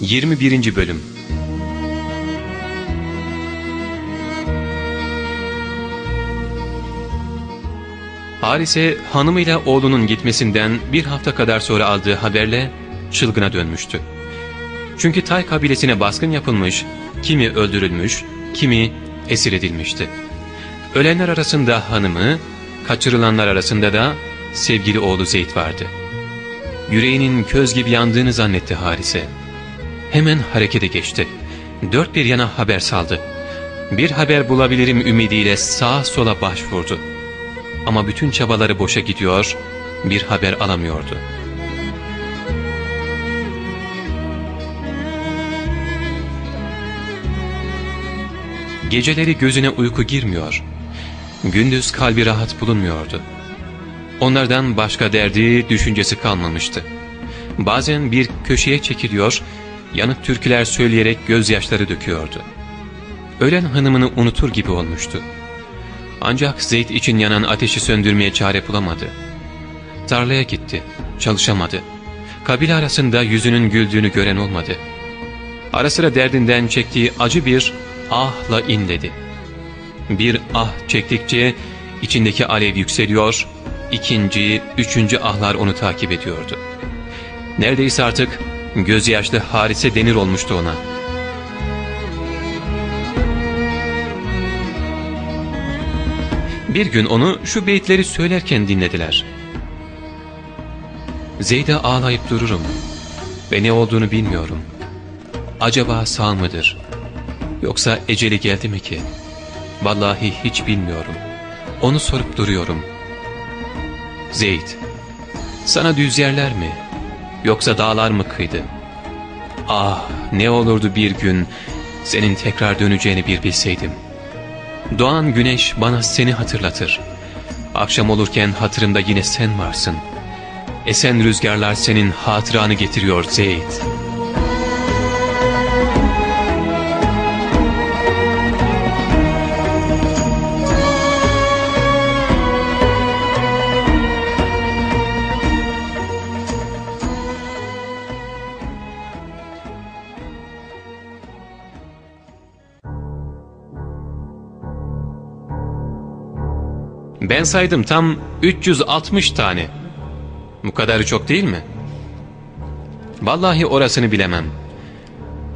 21. Bölüm Harise hanımıyla oğlunun gitmesinden bir hafta kadar sonra aldığı haberle çılgına dönmüştü. Çünkü Tay kabilesine baskın yapılmış, kimi öldürülmüş, kimi esir edilmişti. Ölenler arasında hanımı, kaçırılanlar arasında da sevgili oğlu Zeyd vardı. Yüreğinin köz gibi yandığını zannetti Harise. Hemen harekete geçti. Dört bir yana haber saldı. Bir haber bulabilirim ümidiyle sağa sola başvurdu. Ama bütün çabaları boşa gidiyor, bir haber alamıyordu. Geceleri gözüne uyku girmiyor. Gündüz kalbi rahat bulunmuyordu. Onlardan başka derdi, düşüncesi kalmamıştı. Bazen bir köşeye çekiliyor, yanık türküler söyleyerek gözyaşları döküyordu. Ölen hanımını unutur gibi olmuştu. Ancak Zeyd için yanan ateşi söndürmeye çare bulamadı. Tarlaya gitti, çalışamadı. Kabile arasında yüzünün güldüğünü gören olmadı. Ara sıra derdinden çektiği acı bir ahla inledi. Bir ah çektikçe içindeki alev yükseliyor, ikinci, üçüncü ahlar onu takip ediyordu. Neredeyse artık gözyaşlı harise denir olmuştu ona. Bir gün onu şu beyitleri söylerken dinlediler. Zeyd'e ağlayıp dururum ve ne olduğunu bilmiyorum. Acaba sağ mıdır? Yoksa eceli geldi mi ki? Vallahi hiç bilmiyorum. Onu sorup duruyorum. Zeyd, sana düz yerler mi? Yoksa dağlar mı kıydı? Ah ne olurdu bir gün senin tekrar döneceğini bir bilseydim. Doğan güneş bana seni hatırlatır. Akşam olurken hatırımda yine sen varsın. Esen rüzgarlar senin hatıranı getiriyor Zeyd.'' Ben saydım tam 360 tane. Bu kadarı çok değil mi? Vallahi orasını bilemem.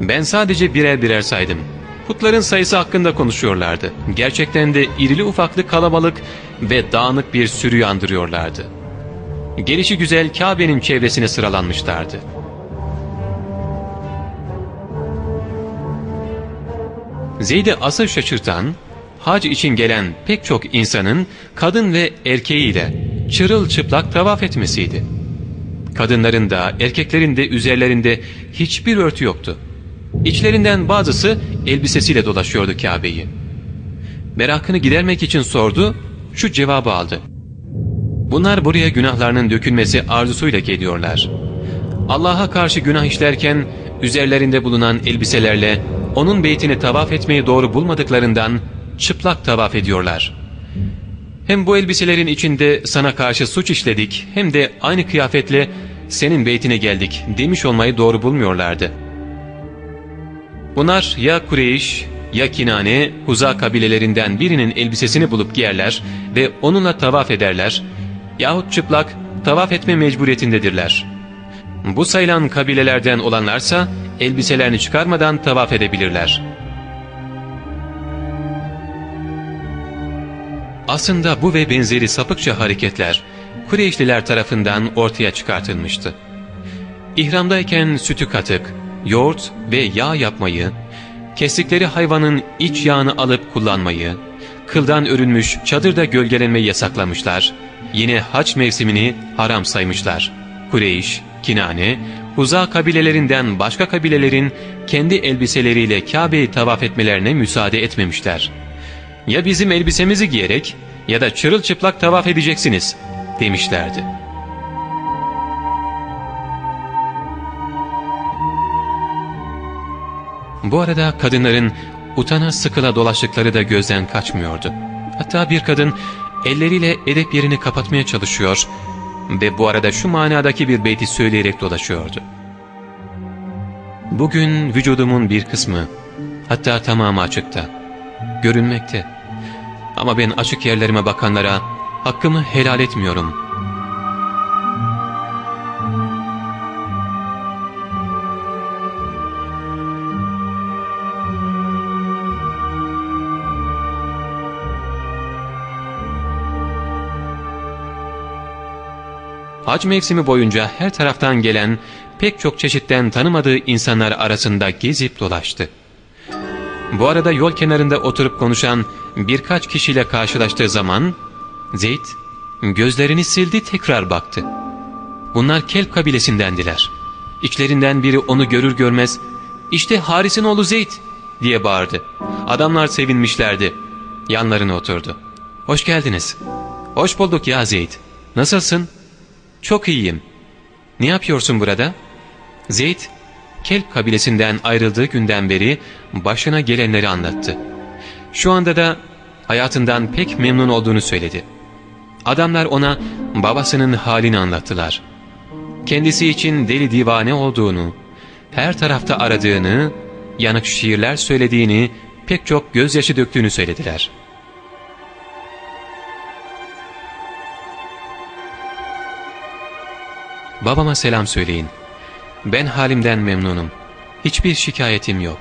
Ben sadece birer birer saydım. Putların sayısı hakkında konuşuyorlardı. Gerçekten de irili ufaklı kalabalık ve dağınık bir sürü andırıyorlardı. Gelişi güzel Kabe'nin çevresine sıralanmışlardı. Zeyd'i asıl şaşırtan hac için gelen pek çok insanın kadın ve erkeğiyle çırılçıplak tavaf etmesiydi. Kadınların da erkeklerin de üzerlerinde hiçbir örtü yoktu. İçlerinden bazısı elbisesiyle dolaşıyordu Kabe'yi. Merakını gidermek için sordu, şu cevabı aldı. Bunlar buraya günahlarının dökülmesi arzusuyla geliyorlar. Allah'a karşı günah işlerken üzerlerinde bulunan elbiselerle onun beytini tavaf etmeyi doğru bulmadıklarından çıplak tavaf ediyorlar. Hem bu elbiselerin içinde sana karşı suç işledik hem de aynı kıyafetle senin beytine geldik demiş olmayı doğru bulmuyorlardı. Bunlar ya Kureyş ya Kinane, Huza kabilelerinden birinin elbisesini bulup giyerler ve onunla tavaf ederler yahut çıplak tavaf etme mecburiyetindedirler. Bu sayılan kabilelerden olanlarsa elbiselerini çıkarmadan tavaf edebilirler.'' Aslında bu ve benzeri sapıkça hareketler Kureyşliler tarafından ortaya çıkartılmıştı. İhramdayken sütü katık, yoğurt ve yağ yapmayı, kestikleri hayvanın iç yağını alıp kullanmayı, kıldan örülmüş çadırda gölgelenmeyi yasaklamışlar, yine haç mevsimini haram saymışlar. Kureyş, Kinane, Huza kabilelerinden başka kabilelerin kendi elbiseleriyle Kabe'yi tavaf etmelerine müsaade etmemişler.'' Ya bizim elbisemizi giyerek ya da çırılçıplak tavaf edeceksiniz demişlerdi. Bu arada kadınların utana sıkıla dolaştıkları da gözden kaçmıyordu. Hatta bir kadın elleriyle edep yerini kapatmaya çalışıyor ve bu arada şu manadaki bir beyti söyleyerek dolaşıyordu. Bugün vücudumun bir kısmı, hatta tamamı açıkta, görünmekte. Ama ben açık yerlerime bakanlara hakkımı helal etmiyorum. Hac mevsimi boyunca her taraftan gelen pek çok çeşitten tanımadığı insanlar arasında gezip dolaştı. Bu arada yol kenarında oturup konuşan birkaç kişiyle karşılaştığı zaman Zeyd gözlerini sildi tekrar baktı. Bunlar Kelp kabilesindendiler. İçlerinden biri onu görür görmez işte Haris'in oğlu Zeyd diye bağırdı. Adamlar sevinmişlerdi. Yanlarına oturdu. Hoş geldiniz. Hoş bulduk ya Zeyd. Nasılsın? Çok iyiyim. Ne yapıyorsun burada? Zeyd, Kelp kabilesinden ayrıldığı günden beri başına gelenleri anlattı. Şu anda da hayatından pek memnun olduğunu söyledi. Adamlar ona babasının halini anlattılar. Kendisi için deli divane olduğunu, her tarafta aradığını, yanık şiirler söylediğini, pek çok gözyaşı döktüğünü söylediler.'' Babama selam söyleyin. Ben halimden memnunum. Hiçbir şikayetim yok.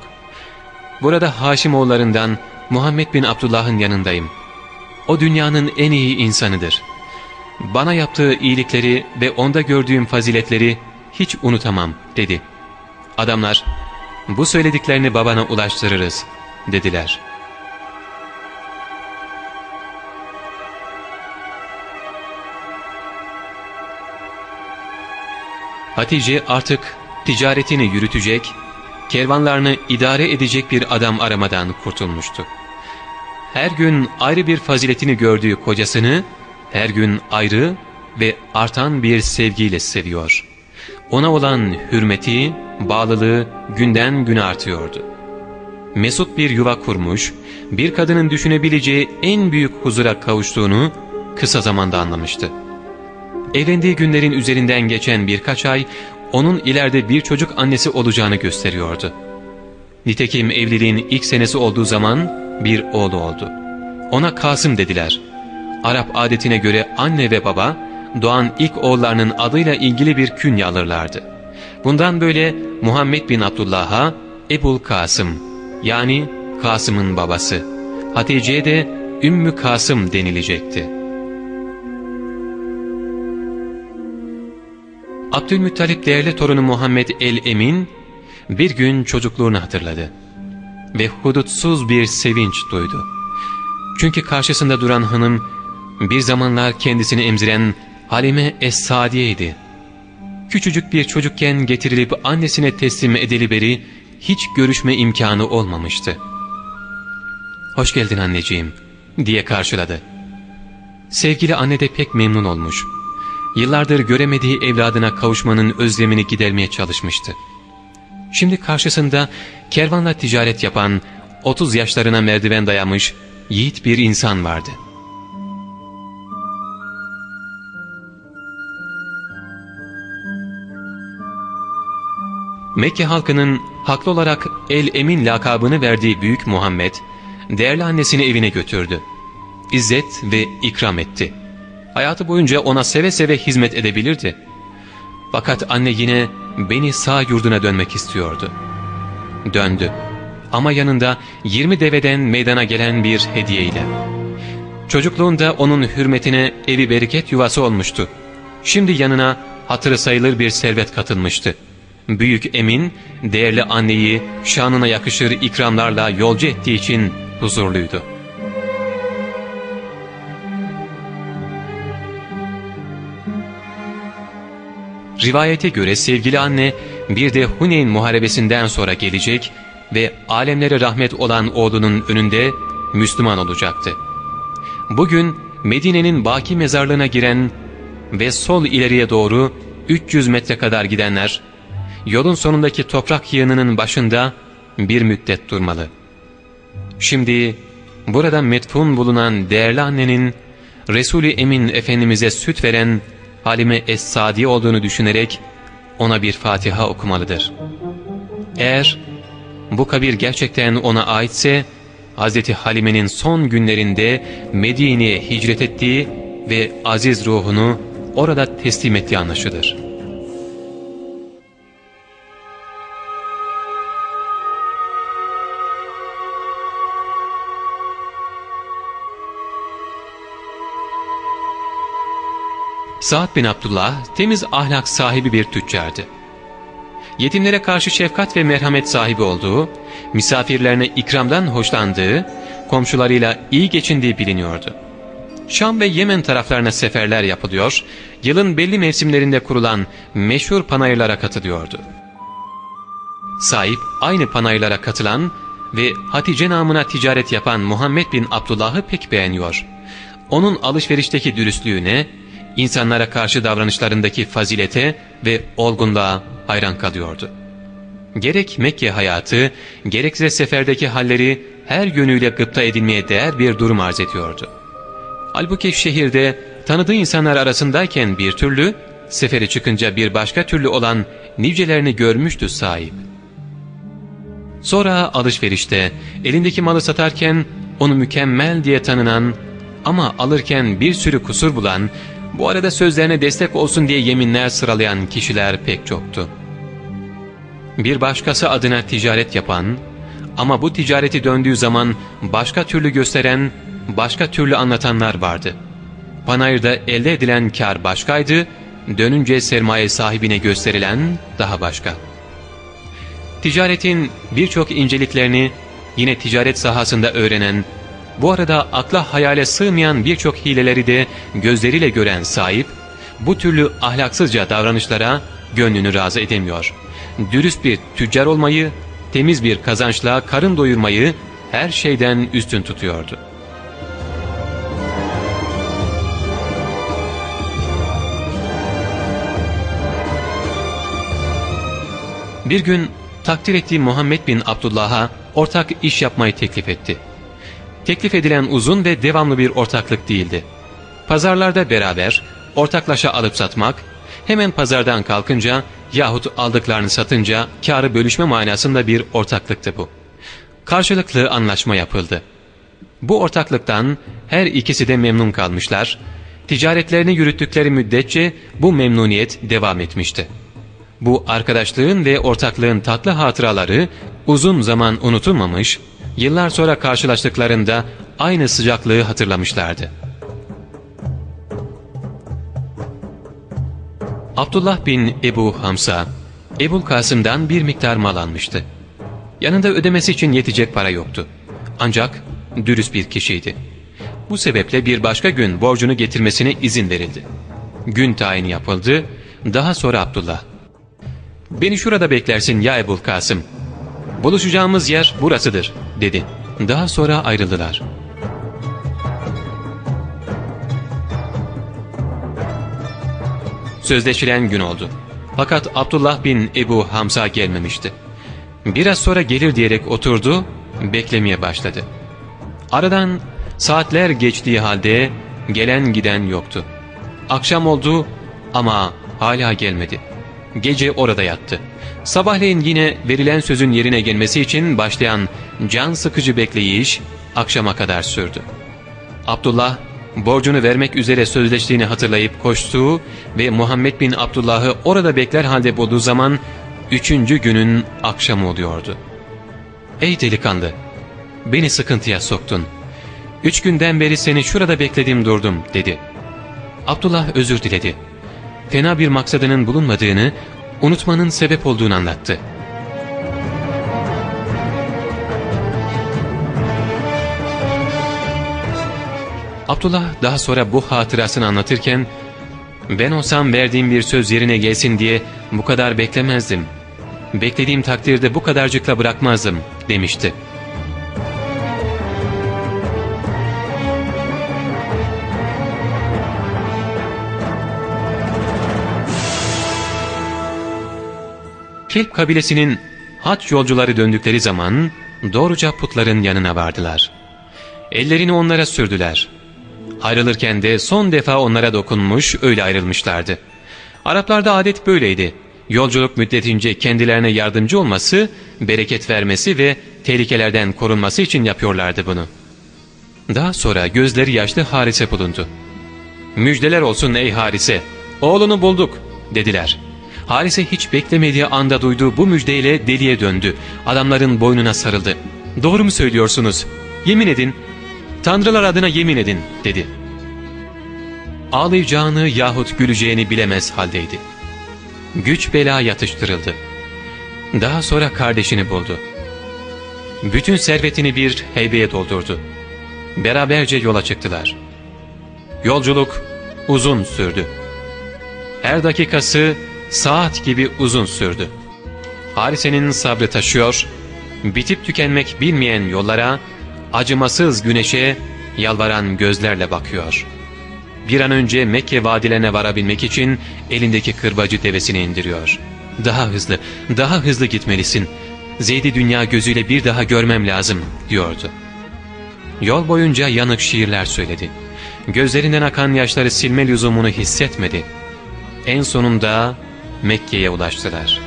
Burada Haşimoğullarından Muhammed bin Abdullah'ın yanındayım. O dünyanın en iyi insanıdır. Bana yaptığı iyilikleri ve onda gördüğüm faziletleri hiç unutamam dedi. Adamlar bu söylediklerini babana ulaştırırız dediler.'' Hatice artık ticaretini yürütecek, kervanlarını idare edecek bir adam aramadan kurtulmuştu. Her gün ayrı bir faziletini gördüğü kocasını, her gün ayrı ve artan bir sevgiyle seviyor. Ona olan hürmeti, bağlılığı günden güne artıyordu. Mesut bir yuva kurmuş, bir kadının düşünebileceği en büyük huzura kavuştuğunu kısa zamanda anlamıştı. Evlendiği günlerin üzerinden geçen birkaç ay onun ileride bir çocuk annesi olacağını gösteriyordu. Nitekim evliliğin ilk senesi olduğu zaman bir oğlu oldu. Ona Kasım dediler. Arap adetine göre anne ve baba doğan ilk oğullarının adıyla ilgili bir künye alırlardı. Bundan böyle Muhammed bin Abdullah'a Ebul Kasım yani Kasım'ın babası, Hatice'ye de Ümmü Kasım denilecekti. Abdülmuttalip değerli torunu Muhammed el-Emin bir gün çocukluğunu hatırladı ve hudutsuz bir sevinç duydu. Çünkü karşısında duran hanım bir zamanlar kendisini emziren Halime Es-Sadiye'ydi. Küçücük bir çocukken getirilip annesine teslim beri hiç görüşme imkanı olmamıştı. ''Hoş geldin anneciğim.'' diye karşıladı. Sevgili anne de pek memnun olmuş. Yıllardır göremediği evladına kavuşmanın özlemini gidermeye çalışmıştı. Şimdi karşısında kervanla ticaret yapan, 30 yaşlarına merdiven dayamış yiğit bir insan vardı. Mekke halkının haklı olarak El-Emin lakabını verdiği Büyük Muhammed, değerli annesini evine götürdü. İzzet ve ikram etti. Hayatı boyunca ona seve seve hizmet edebilirdi. Fakat anne yine beni sağ yurduna dönmek istiyordu. Döndü. Ama yanında 20 deveden meydana gelen bir hediyeyle. Çocukluğunda onun hürmetine evi bereket yuvası olmuştu. Şimdi yanına hatırı sayılır bir servet katılmıştı. Büyük Emin, değerli anneyi şanına yakışır ikramlarla yolcu ettiği için huzurluydu. Rivayete göre sevgili anne bir de Huneyn muharebesinden sonra gelecek ve alemlere rahmet olan oğlunun önünde Müslüman olacaktı. Bugün Medine'nin Baki mezarlığına giren ve sol ileriye doğru 300 metre kadar gidenler, yolun sonundaki toprak yığınının başında bir müddet durmalı. Şimdi burada metfun bulunan değerli annenin Resul-i Emin Efendimiz'e süt veren Halime Es-Sadi olduğunu düşünerek ona bir Fatiha okumalıdır. Eğer bu kabir gerçekten ona aitse Hz. Halime'nin son günlerinde Medine'ye hicret ettiği ve aziz ruhunu orada teslim ettiği anlaşılır. Sa'd bin Abdullah temiz ahlak sahibi bir tüccardı. Yetimlere karşı şefkat ve merhamet sahibi olduğu, misafirlerine ikramdan hoşlandığı, komşularıyla iyi geçindiği biliniyordu. Şam ve Yemen taraflarına seferler yapılıyor, yılın belli mevsimlerinde kurulan meşhur panayırlara katılıyordu. Sahip aynı panayırlara katılan ve Hatice namına ticaret yapan Muhammed bin Abdullah'ı pek beğeniyor. Onun alışverişteki dürüstlüğüne, insanlara karşı davranışlarındaki fazilete ve olgunluğa hayran kalıyordu. Gerek Mekke hayatı, gerekse seferdeki halleri her yönüyle gıpta edilmeye değer bir durum arz ediyordu. Halbuki şehirde tanıdığı insanlar arasındayken bir türlü, sefere çıkınca bir başka türlü olan nicelerini görmüştü sahip. Sonra alışverişte elindeki malı satarken onu mükemmel diye tanınan ama alırken bir sürü kusur bulan, bu arada sözlerine destek olsun diye yeminler sıralayan kişiler pek çoktu. Bir başkası adına ticaret yapan ama bu ticareti döndüğü zaman başka türlü gösteren, başka türlü anlatanlar vardı. Panayırda elde edilen kar başkaydı, dönünce sermaye sahibine gösterilen daha başka. Ticaretin birçok inceliklerini yine ticaret sahasında öğrenen bu arada akla hayale sığmayan birçok hileleri de gözleriyle gören sahip, bu türlü ahlaksızca davranışlara gönlünü razı edemiyor. Dürüst bir tüccar olmayı, temiz bir kazançla karın doyurmayı her şeyden üstün tutuyordu. Bir gün takdir ettiği Muhammed bin Abdullah'a ortak iş yapmayı teklif etti. Teklif edilen uzun ve devamlı bir ortaklık değildi. Pazarlarda beraber ortaklaşa alıp satmak, hemen pazardan kalkınca yahut aldıklarını satınca karı bölüşme manasında bir ortaklıktı bu. Karşılıklı anlaşma yapıldı. Bu ortaklıktan her ikisi de memnun kalmışlar, ticaretlerini yürüttükleri müddetçe bu memnuniyet devam etmişti. Bu arkadaşlığın ve ortaklığın tatlı hatıraları uzun zaman unutulmamış, yıllar sonra karşılaştıklarında aynı sıcaklığı hatırlamışlardı. Abdullah bin Ebu Hamsa, Ebul Kasım'dan bir miktar mal almıştı. Yanında ödemesi için yetecek para yoktu. Ancak dürüst bir kişiydi. Bu sebeple bir başka gün borcunu getirmesine izin verildi. Gün tayini yapıldı, daha sonra Abdullah. ''Beni şurada beklersin ya Ebul Kasım. Buluşacağımız yer burasıdır.'' Dedi. Daha sonra ayrıldılar. Sözleşilen gün oldu. Fakat Abdullah bin Ebu Hamza gelmemişti. Biraz sonra gelir diyerek oturdu, beklemeye başladı. Aradan saatler geçtiği halde gelen giden yoktu. Akşam oldu ama hala gelmedi. Gece orada yattı. Sabahleyin yine verilen sözün yerine gelmesi için başlayan can sıkıcı bekleyiş akşama kadar sürdü. Abdullah borcunu vermek üzere sözleştiğini hatırlayıp koştuğu ve Muhammed bin Abdullah'ı orada bekler halde bulduğu zaman üçüncü günün akşamı oluyordu. ''Ey delikanlı, beni sıkıntıya soktun. Üç günden beri seni şurada bekledim durdum.'' dedi. Abdullah özür diledi. Fena bir maksadının bulunmadığını, unutmanın sebep olduğunu anlattı. Abdullah daha sonra bu hatırasını anlatırken ben olsam verdiğim bir söz yerine gelsin diye bu kadar beklemezdim. Beklediğim takdirde bu kadarcıkla bırakmazdım demişti. Kelp kabilesinin haç yolcuları döndükleri zaman doğruca putların yanına vardılar. Ellerini onlara sürdüler. Ayrılırken de son defa onlara dokunmuş öyle ayrılmışlardı. Araplarda adet böyleydi. Yolculuk müddetince kendilerine yardımcı olması, bereket vermesi ve tehlikelerden korunması için yapıyorlardı bunu. Daha sonra gözleri yaşlı Harise bulundu. ''Müjdeler olsun ey Harise, oğlunu bulduk.'' dediler. Harise hiç beklemediği anda duyduğu bu müjdeyle deliye döndü. Adamların boynuna sarıldı. ''Doğru mu söylüyorsunuz? Yemin edin, Tanrılar adına yemin edin.'' dedi. Ağlayacağını yahut güleceğini bilemez haldeydi. Güç bela yatıştırıldı. Daha sonra kardeşini buldu. Bütün servetini bir heybeye doldurdu. Beraberce yola çıktılar. Yolculuk uzun sürdü. Her dakikası saat gibi uzun sürdü. Harise'nin sabrı taşıyor, bitip tükenmek bilmeyen yollara, acımasız güneşe yalvaran gözlerle bakıyor. Bir an önce Mekke vadilerine varabilmek için elindeki kırbacı devesini indiriyor. Daha hızlı, daha hızlı gitmelisin. Zeyd'i dünya gözüyle bir daha görmem lazım diyordu. Yol boyunca yanık şiirler söyledi. Gözlerinden akan yaşları silme lüzumunu hissetmedi. En sonunda Mekke'ye ulaştılar.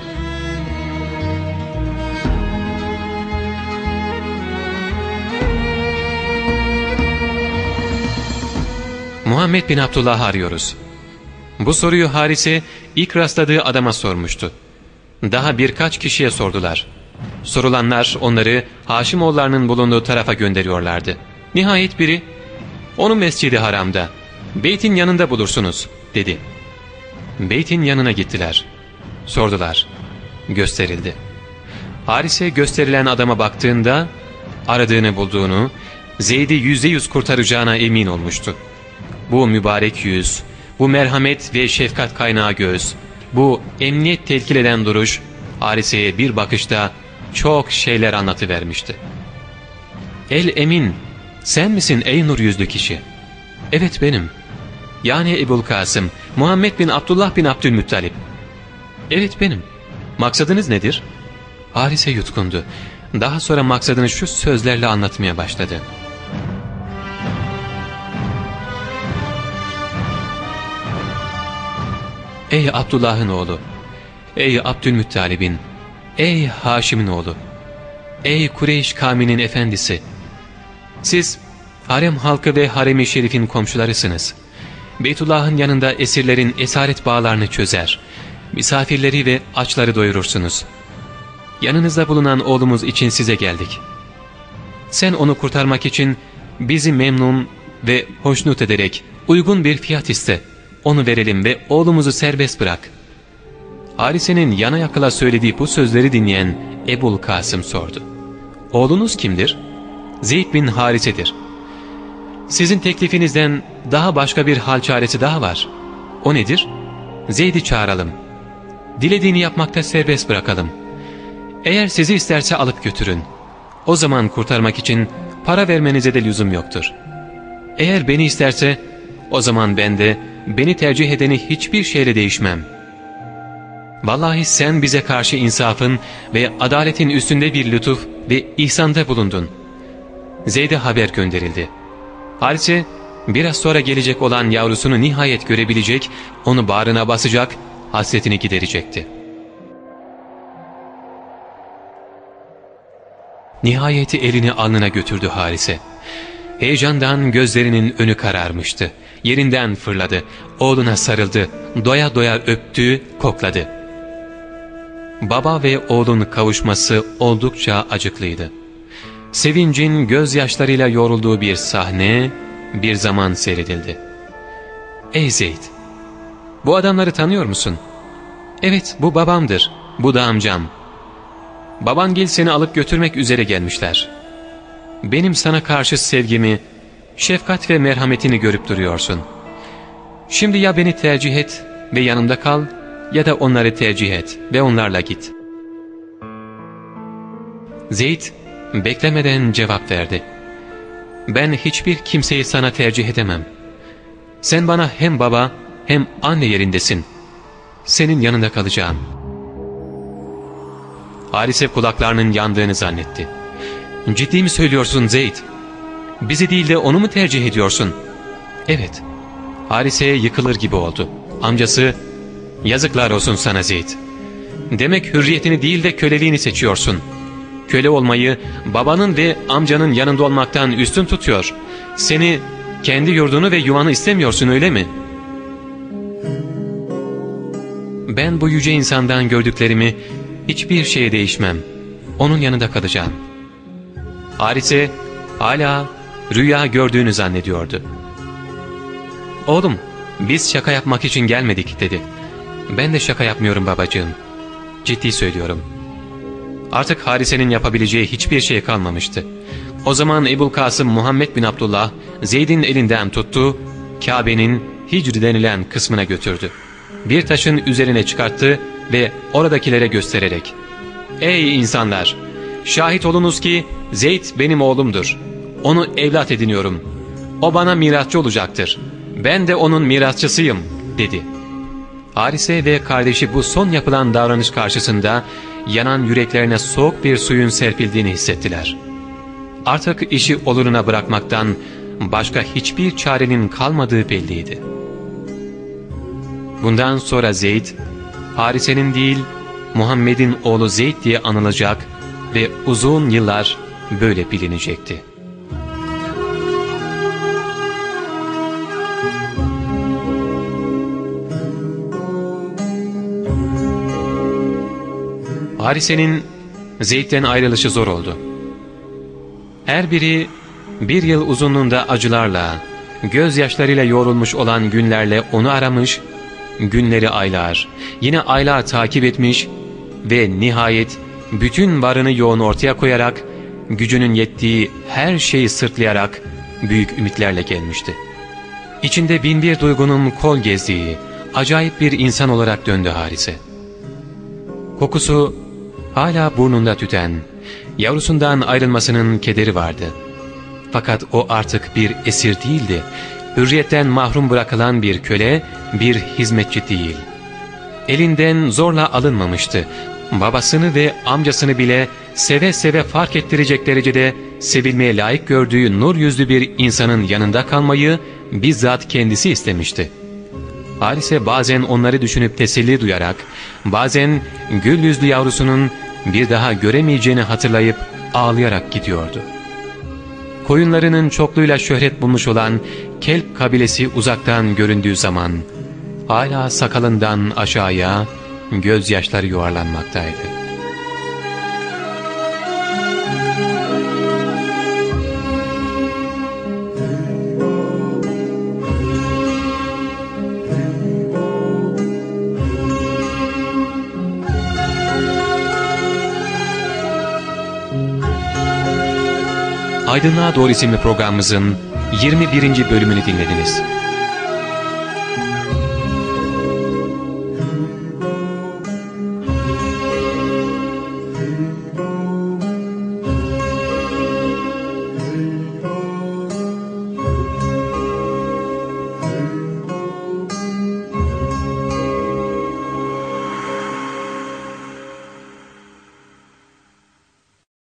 Muhammed bin Abdullah'ı arıyoruz. Bu soruyu Harise ilk rastladığı adama sormuştu. Daha birkaç kişiye sordular. Sorulanlar onları Haşimoğullarının bulunduğu tarafa gönderiyorlardı. Nihayet biri, ''Onu mescidi haramda, beytin yanında bulursunuz.'' dedi. Beytin yanına gittiler. Sordular. Gösterildi. Harise gösterilen adama baktığında aradığını bulduğunu, Zeyd'i yüzde yüz kurtaracağına emin olmuştu. Bu mübarek yüz, bu merhamet ve şefkat kaynağı göz, bu emniyet telkil eden duruş, Harise'ye bir bakışta çok şeyler anlatıvermişti. El Emin, sen misin ey nur yüzlü kişi? Evet benim. Yani Ebul Kasım, Muhammed bin Abdullah bin Abdülmuttalip. Evet benim. Maksadınız nedir? Harise yutkundu. Daha sonra maksadını şu sözlerle anlatmaya başladı. Ey Abdullah'ın oğlu, ey Abdülmuttalib'in, ey Haşim'in oğlu, ey Kureyş kavminin efendisi, siz harem halkı ve harem-i şerifin komşularısınız. Beytullah'ın yanında esirlerin esaret bağlarını çözer, misafirleri ve açları doyurursunuz. Yanınızda bulunan oğlumuz için size geldik. Sen onu kurtarmak için bizi memnun ve hoşnut ederek uygun bir fiyat iste.'' onu verelim ve oğlumuzu serbest bırak. Harise'nin yana yakıla söylediği bu sözleri dinleyen Ebul Kasım sordu. Oğlunuz kimdir? Zeyd bin Harise'dir. Sizin teklifinizden daha başka bir hal çaresi daha var. O nedir? Zeyd'i çağıralım. Dilediğini yapmakta serbest bırakalım. Eğer sizi isterse alıp götürün. O zaman kurtarmak için para vermenize de lüzum yoktur. Eğer beni isterse o zaman ben de beni tercih edeni hiçbir şeyle değişmem. Vallahi sen bize karşı insafın ve adaletin üstünde bir lütuf ve ihsanda bulundun. Zeyd'e haber gönderildi. Harise biraz sonra gelecek olan yavrusunu nihayet görebilecek, onu bağrına basacak, hasretini giderecekti. Nihayeti elini alnına götürdü Harise. Heyecandan gözlerinin önü kararmıştı. Yerinden fırladı. Oğluna sarıldı. Doya doya öptü, kokladı. Baba ve oğlun kavuşması oldukça acıklıydı. Sevincin gözyaşlarıyla yorulduğu bir sahne bir zaman seyredildi. Ey Zeyd! Bu adamları tanıyor musun? Evet bu babamdır, bu da amcam. Baban gel seni alıp götürmek üzere gelmişler. Benim sana karşı sevgimi, şefkat ve merhametini görüp duruyorsun. Şimdi ya beni tercih et ve yanımda kal ya da onları tercih et ve onlarla git. Zeyd beklemeden cevap verdi. Ben hiçbir kimseyi sana tercih edemem. Sen bana hem baba hem anne yerindesin. Senin yanında kalacağım. Harise kulaklarının yandığını zannetti. Ciddi mi söylüyorsun Zeyd? Bizi değil de onu mu tercih ediyorsun? Evet. Harise'ye yıkılır gibi oldu. Amcası, yazıklar olsun sana Zeyd. Demek hürriyetini değil de köleliğini seçiyorsun. Köle olmayı babanın ve amcanın yanında olmaktan üstün tutuyor. Seni kendi yurdunu ve yuvanı istemiyorsun öyle mi? Ben bu yüce insandan gördüklerimi hiçbir şeye değişmem. Onun yanında kalacağım. Harise hala rüya gördüğünü zannediyordu. Oğlum biz şaka yapmak için gelmedik dedi. Ben de şaka yapmıyorum babacığım. Ciddi söylüyorum. Artık Harise'nin yapabileceği hiçbir şey kalmamıştı. O zaman Ebul Kasım Muhammed bin Abdullah Zeyd'in elinden tuttu, Kabe'nin Hicr denilen kısmına götürdü. Bir taşın üzerine çıkarttı ve oradakilere göstererek ''Ey insanlar! Şahit olunuz ki Zeyd benim oğlumdur. Onu evlat ediniyorum. O bana mirasçı olacaktır. Ben de onun mirasçısıyım.'' dedi. Harise ve kardeşi bu son yapılan davranış karşısında yanan yüreklerine soğuk bir suyun serpildiğini hissettiler. Artık işi oluruna bırakmaktan başka hiçbir çarenin kalmadığı belliydi. Bundan sonra Zeyd, Harise'nin değil Muhammed'in oğlu Zeyd diye anılacak ve uzun yıllar böyle bilinecekti. Harise'nin Zeyd'den ayrılışı zor oldu. Her biri bir yıl uzunluğunda acılarla, gözyaşlarıyla yoğrulmuş olan günlerle onu aramış, günleri aylar, yine aylar takip etmiş ve nihayet bütün varını yoğun ortaya koyarak, gücünün yettiği her şeyi sırtlayarak büyük ümitlerle gelmişti. İçinde bin bir duygunun kol gezdiği, acayip bir insan olarak döndü Harise. Kokusu hala burnunda tüten, yavrusundan ayrılmasının kederi vardı. Fakat o artık bir esir değildi, hürriyetten mahrum bırakılan bir köle, bir hizmetçi değil. Elinden zorla alınmamıştı. Babasını ve amcasını bile seve seve fark ettirecek derecede sevilmeye layık gördüğü nur yüzlü bir insanın yanında kalmayı bizzat kendisi istemişti. Harise bazen onları düşünüp teselli duyarak, bazen gül yüzlü yavrusunun bir daha göremeyeceğini hatırlayıp ağlayarak gidiyordu. Koyunlarının çokluğuyla şöhret bulmuş olan Kelp kabilesi uzaktan göründüğü zaman hala sakalından aşağıya gözyaşları yuvarlanmaktaydı. Aydınlığa Doğru isimli programımızın 21. bölümünü dinlediniz.